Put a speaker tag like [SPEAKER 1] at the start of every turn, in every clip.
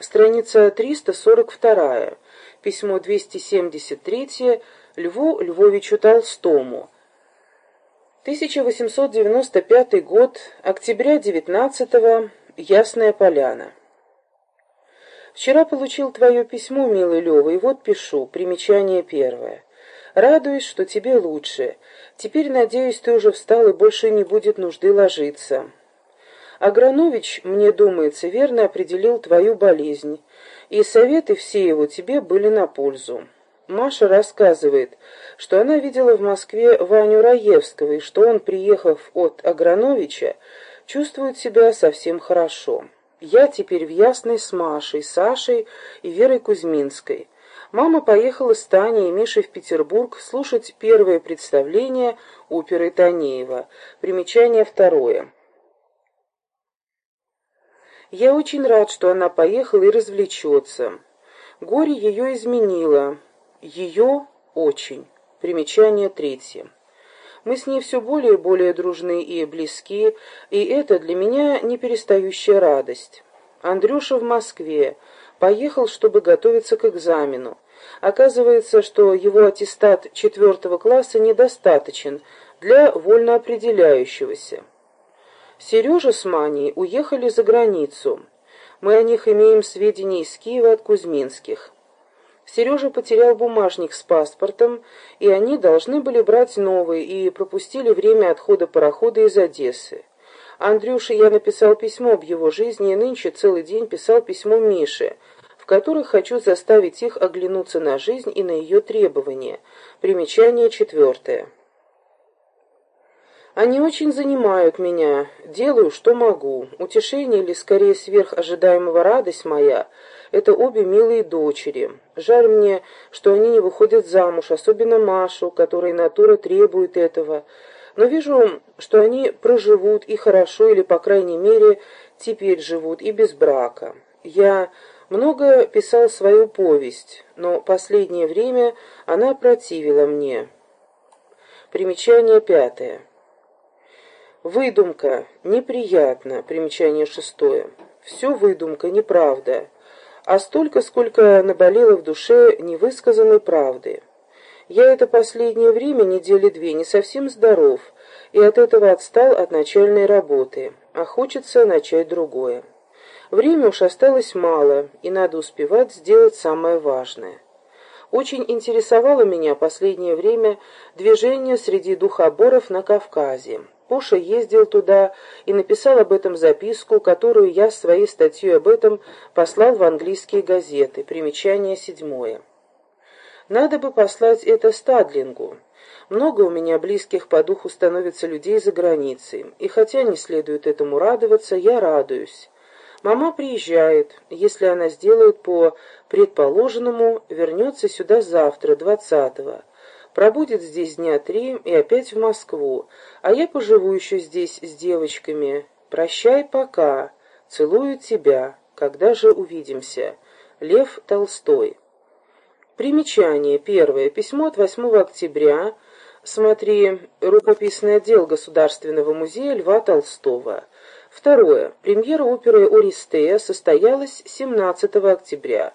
[SPEAKER 1] Страница 342. Письмо 273 Льву Львовичу Толстому. 1895 год, октября 19 -го, Ясная Поляна. Вчера получил твое письмо, милый Лева, и вот пишу, примечание первое. Радуюсь, что тебе лучше. Теперь, надеюсь, ты уже встал и больше не будет нужды ложиться. Агранович, мне думается, верно определил твою болезнь, и советы все его тебе были на пользу. Маша рассказывает, что она видела в Москве Ваню Раевского, и что он, приехав от Аграновича, чувствует себя совсем хорошо. Я теперь в Ясной с Машей, Сашей и Верой Кузьминской. Мама поехала с Таней и Мишей в Петербург слушать первое представление оперы Танеева. Примечание второе. Я очень рад, что она поехала и развлечется. Горе ее изменило. Ее очень. Примечание третье. Мы с ней все более и более дружны и близки, и это для меня неперестающая радость. Андрюша в Москве. Поехал, чтобы готовиться к экзамену. Оказывается, что его аттестат четвертого класса недостаточен для вольно определяющегося. Сережа с Маней уехали за границу. Мы о них имеем сведения из Киева от Кузьминских. Сережа потерял бумажник с паспортом, и они должны были брать новый, и пропустили время отхода парохода из Одессы. Андрюше я написал письмо об его жизни, и нынче целый день писал письмо Мише, в которых хочу заставить их оглянуться на жизнь и на ее требования. Примечание четвертое. Они очень занимают меня, делаю, что могу. Утешение или, скорее, сверхожидаемого радость моя — это обе милые дочери. Жаль мне, что они не выходят замуж, особенно Машу, которой натура требует этого. Но вижу, что они проживут и хорошо, или, по крайней мере, теперь живут и без брака. Я много писал свою повесть, но последнее время она противила мне. Примечание пятое. Выдумка. Неприятно. Примечание шестое. Все выдумка, неправда. А столько, сколько наболело в душе невысказанной правды. Я это последнее время, недели две, не совсем здоров, и от этого отстал от начальной работы, а хочется начать другое. Время уж осталось мало, и надо успевать сделать самое важное. Очень интересовало меня последнее время движение среди духоборов на Кавказе. Пуша ездил туда и написал об этом записку, которую я своей статьей об этом послал в английские газеты. Примечание седьмое. Надо бы послать это Стадлингу. Много у меня близких по духу становится людей за границей, и хотя не следует этому радоваться, я радуюсь. Мама приезжает, если она сделает по предположенному, вернется сюда завтра, двадцатого пробудет здесь дня три и опять в Москву, а я поживу еще здесь с девочками. Прощай пока, целую тебя, когда же увидимся. Лев Толстой. Примечание. Первое. Письмо от 8 октября. Смотри, рукописный отдел Государственного музея Льва Толстого. Второе. Премьера оперы «Ористея» состоялась 17 октября.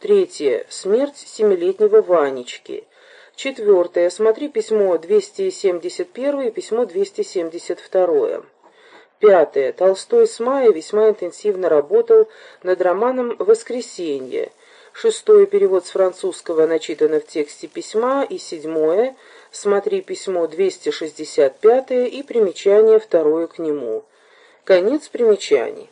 [SPEAKER 1] Третье. Смерть семилетнего Ванечки. Четвертое. Смотри письмо 271 и письмо 272. Пятое. Толстой с мая весьма интенсивно работал над романом «Воскресенье». Шестое. Перевод с французского начитано в тексте письма. И седьмое. Смотри письмо 265 и примечание второе к нему. Конец примечаний.